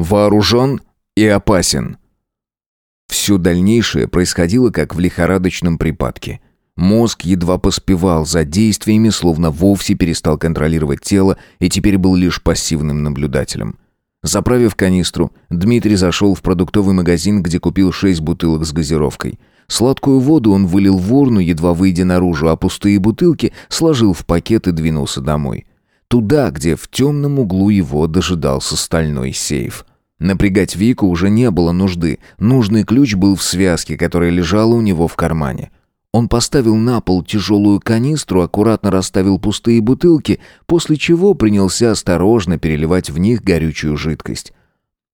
вооружен и опасен. Все дальнейшее происходило как в лихорадочном припадке. Мозг едва поспевал за действиями, словно вовсе перестал контролировать тело и теперь был лишь пассивным наблюдателем. Заправив канистру, Дмитрий зашел в продуктовый магазин, где купил шесть бутылок с газировкой. Сладкую воду он вылил в урну, едва выйдя наружу, а пустые бутылки сложил в пакет и двинулся домой. Туда, где в темном углу его дожидался стальной сейф. Напрягать Вику уже не было нужды. Нужный ключ был в связке, которая лежала у него в кармане. Он поставил на пол тяжелую канистру, аккуратно расставил пустые бутылки, после чего принялся осторожно переливать в них горючую жидкость.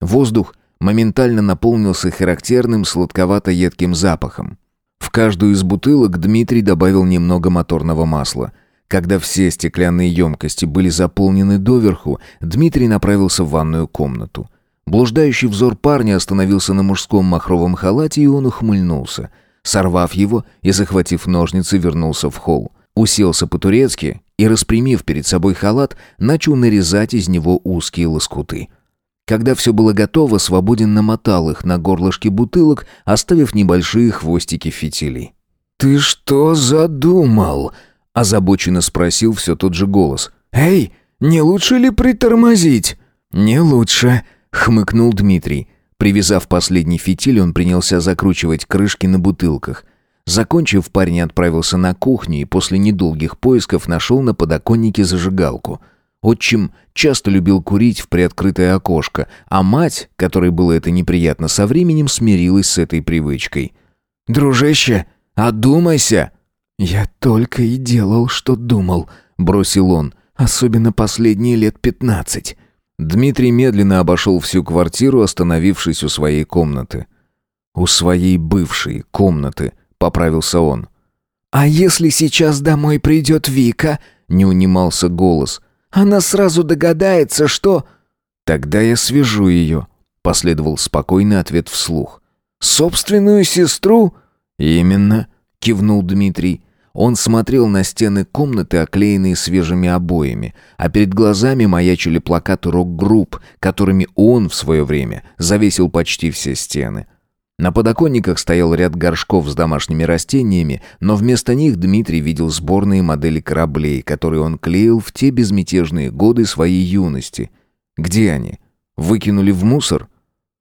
Воздух моментально наполнился характерным сладковато-едким запахом. В каждую из бутылок Дмитрий добавил немного моторного масла. Когда все стеклянные емкости были заполнены доверху, Дмитрий направился в ванную комнату. Блуждающий взор парня остановился на мужском махровом халате, и он ухмыльнулся. Сорвав его и захватив ножницы, вернулся в холл. Уселся по-турецки и, распрямив перед собой халат, начал нарезать из него узкие лоскуты. Когда все было готово, свободен намотал их на горлышки бутылок, оставив небольшие хвостики фитилей. «Ты что задумал?» – озабоченно спросил все тот же голос. «Эй, не лучше ли притормозить?» «Не лучше», хмыкнул Дмитрий. Привязав последний фитиль, он принялся закручивать крышки на бутылках. Закончив, парень отправился на кухню и после недолгих поисков нашел на подоконнике зажигалку. Отчим часто любил курить в приоткрытое окошко, а мать, которой было это неприятно, со временем смирилась с этой привычкой. «Дружище, одумайся!» «Я только и делал, что думал», — бросил он, «особенно последние лет пятнадцать». Дмитрий медленно обошел всю квартиру, остановившись у своей комнаты. «У своей бывшей комнаты», — поправился он. «А если сейчас домой придет Вика?» — не унимался голос. «Она сразу догадается, что...» «Тогда я свяжу ее», — последовал спокойный ответ вслух. «Собственную сестру?» «Именно», — кивнул Дмитрий. Он смотрел на стены комнаты, оклеенные свежими обоями, а перед глазами маячили плакаты рок-групп, которыми он в свое время завесил почти все стены. На подоконниках стоял ряд горшков с домашними растениями, но вместо них Дмитрий видел сборные модели кораблей, которые он клеил в те безмятежные годы своей юности. Где они? Выкинули в мусор?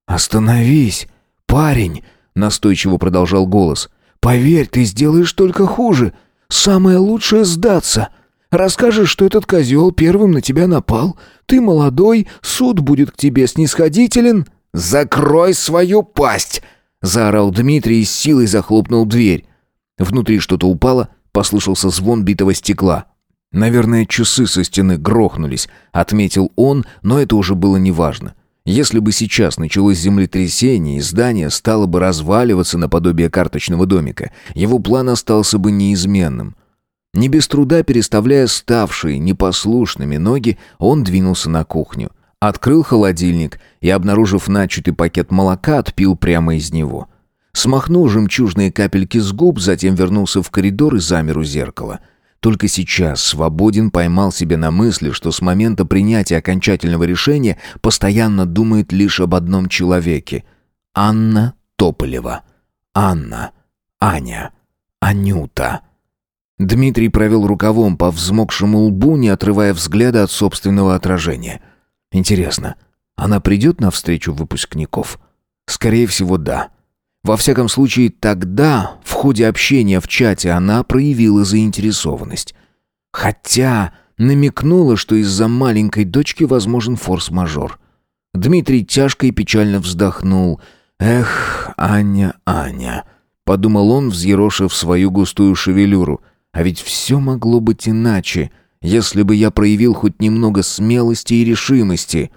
«Остановись, парень!» — настойчиво продолжал голос. «Поверь, ты сделаешь только хуже. Самое лучшее сдаться. Расскажешь, что этот козел первым на тебя напал. Ты молодой, суд будет к тебе снисходителен. Закрой свою пасть!» Заорал Дмитрий и с силой захлопнул дверь. Внутри что-то упало, послышался звон битого стекла. «Наверное, часы со стены грохнулись», — отметил он, но это уже было неважно. Если бы сейчас началось землетрясение и здание стало бы разваливаться наподобие карточного домика, его план остался бы неизменным. Не без труда переставляя ставшие непослушными ноги, он двинулся на кухню. Открыл холодильник и, обнаружив начатый пакет молока, отпил прямо из него. Смахнул жемчужные капельки с губ, затем вернулся в коридор и замер у зеркала — только сейчас Свободин поймал себя на мысли, что с момента принятия окончательного решения постоянно думает лишь об одном человеке. Анна Тополева. Анна. Аня. Анюта. Дмитрий провел рукавом по взмокшему лбу, не отрывая взгляда от собственного отражения. Интересно, она придет на встречу выпускников? Скорее всего, да. Во всяком случае, тогда, в ходе общения в чате, она проявила заинтересованность. Хотя намекнула, что из-за маленькой дочки возможен форс-мажор. Дмитрий тяжко и печально вздохнул. «Эх, Аня, Аня», — подумал он, взъерошив свою густую шевелюру. «А ведь все могло быть иначе, если бы я проявил хоть немного смелости и решимости».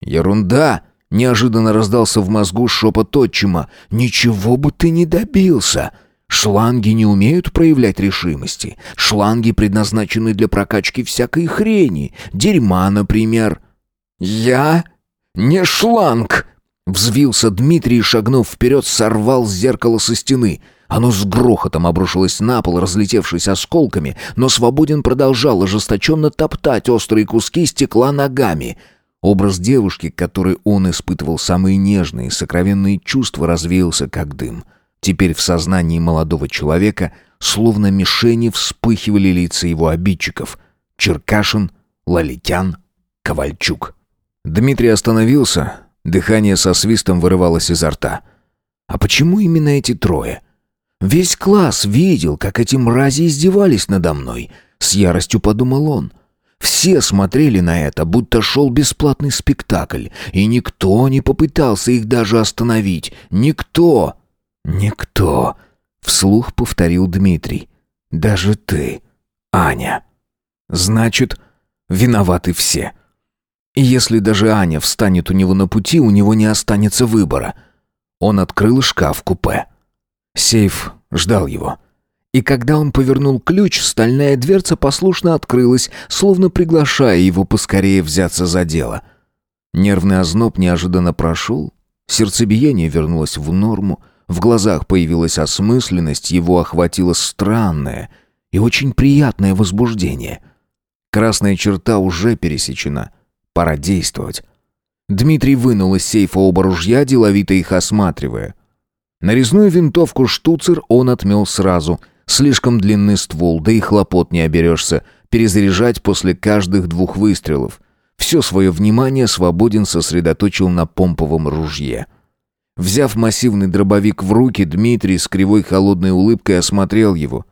«Ерунда!» Неожиданно раздался в мозгу шепот отчима. «Ничего бы ты не добился!» Шланги не умеют проявлять решимости. Шланги предназначены для прокачки всякой хрени. Дерьма, например. «Я не шланг!» Взвился Дмитрий и, шагнув вперед, сорвал зеркало со стены. Оно с грохотом обрушилось на пол, разлетевшись осколками, но Свободин продолжал ожесточенно топтать острые куски стекла ногами — Образ девушки, к которой он испытывал самые нежные, сокровенные чувства, развеялся как дым. Теперь в сознании молодого человека словно мишени вспыхивали лица его обидчиков. Черкашин, Лалитян, Ковальчук. Дмитрий остановился, дыхание со свистом вырывалось изо рта. А почему именно эти трое? Весь класс видел, как эти мрази издевались надо мной. С яростью подумал он. Все смотрели на это, будто шел бесплатный спектакль, и никто не попытался их даже остановить. Никто! Никто! Вслух повторил Дмитрий. Даже ты, Аня. Значит, виноваты все. И если даже Аня встанет у него на пути, у него не останется выбора. Он открыл шкаф-купе. Сейф ждал его. И когда он повернул ключ, стальная дверца послушно открылась, словно приглашая его поскорее взяться за дело. Нервный озноб неожиданно прошел, сердцебиение вернулось в норму, в глазах появилась осмысленность, его охватило странное и очень приятное возбуждение. Красная черта уже пересечена. Пора действовать. Дмитрий вынул из сейфа оба ружья, деловито их осматривая. Нарезную винтовку «Штуцер» он отмел сразу. Слишком длинный ствол, да и хлопот не оберешься. Перезаряжать после каждых двух выстрелов. Все свое внимание Свободин сосредоточил на помповом ружье. Взяв массивный дробовик в руки, Дмитрий с кривой холодной улыбкой осмотрел его.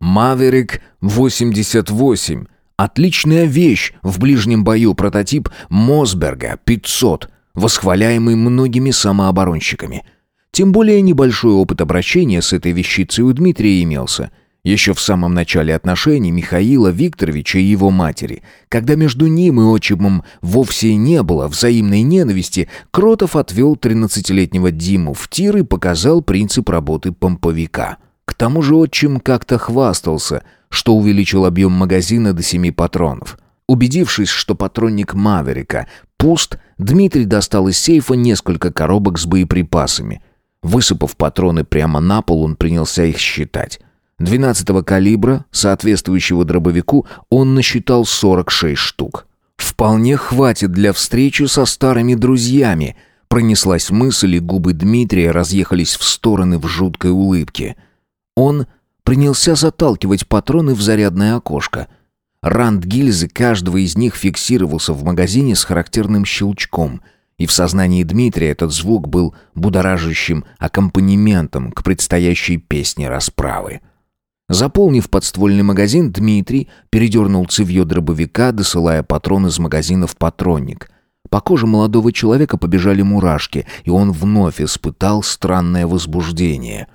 «Маверик 88. Отличная вещь в ближнем бою, прототип Мосберга 500, восхваляемый многими самооборонщиками». Тем более небольшой опыт обращения с этой вещицей у Дмитрия имелся. Еще в самом начале отношений Михаила Викторовича и его матери, когда между ним и отчимом вовсе не было взаимной ненависти, Кротов отвел 13-летнего Диму в тир и показал принцип работы помповика. К тому же отчим как-то хвастался, что увеличил объем магазина до семи патронов. Убедившись, что патронник Маверика пуст, Дмитрий достал из сейфа несколько коробок с боеприпасами – Высыпав патроны прямо на пол, он принялся их считать. 12-го калибра, соответствующего дробовику, он насчитал 46 штук. «Вполне хватит для встречи со старыми друзьями», пронеслась мысль, и губы Дмитрия разъехались в стороны в жуткой улыбке. Он принялся заталкивать патроны в зарядное окошко. Ранд гильзы каждого из них фиксировался в магазине с характерным щелчком — и в сознании Дмитрия этот звук был будоражащим аккомпанементом к предстоящей песне расправы. Заполнив подствольный магазин, Дмитрий передернул цевьё дробовика, досылая патрон из магазина в патронник. По коже молодого человека побежали мурашки, и он вновь испытал странное возбуждение.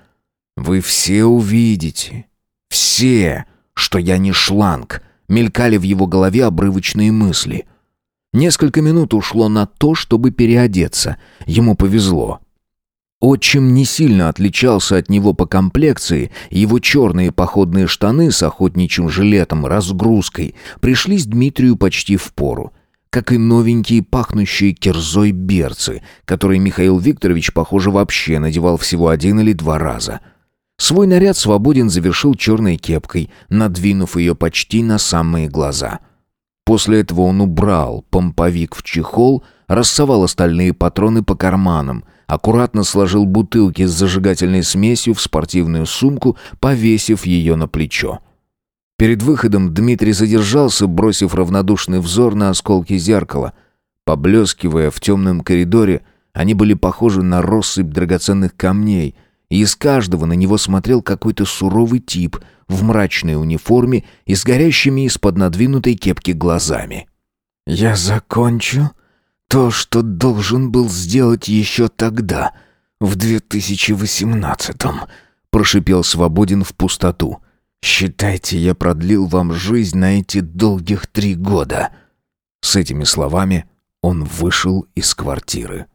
«Вы все увидите, все, что я не шланг», мелькали в его голове обрывочные мысли. Несколько минут ушло на то, чтобы переодеться. Ему повезло. Отчим не сильно отличался от него по комплекции, его черные походные штаны с охотничьим жилетом, разгрузкой, пришлись Дмитрию почти в пору. Как и новенькие пахнущие кирзой берцы, которые Михаил Викторович, похоже, вообще надевал всего один или два раза. Свой наряд Свободин завершил черной кепкой, надвинув ее почти на самые глаза — После этого он убрал помповик в чехол, рассовал остальные патроны по карманам, аккуратно сложил бутылки с зажигательной смесью в спортивную сумку, повесив ее на плечо. Перед выходом Дмитрий задержался, бросив равнодушный взор на осколки зеркала. Поблескивая в темном коридоре, они были похожи на россыпь драгоценных камней, из каждого на него смотрел какой-то суровый тип в мрачной униформе и с горящими из-под надвинутой кепки глазами. «Я закончу то, что должен был сделать еще тогда, в 2018-м», прошипел Свободин в пустоту. «Считайте, я продлил вам жизнь на эти долгих три года». С этими словами он вышел из квартиры.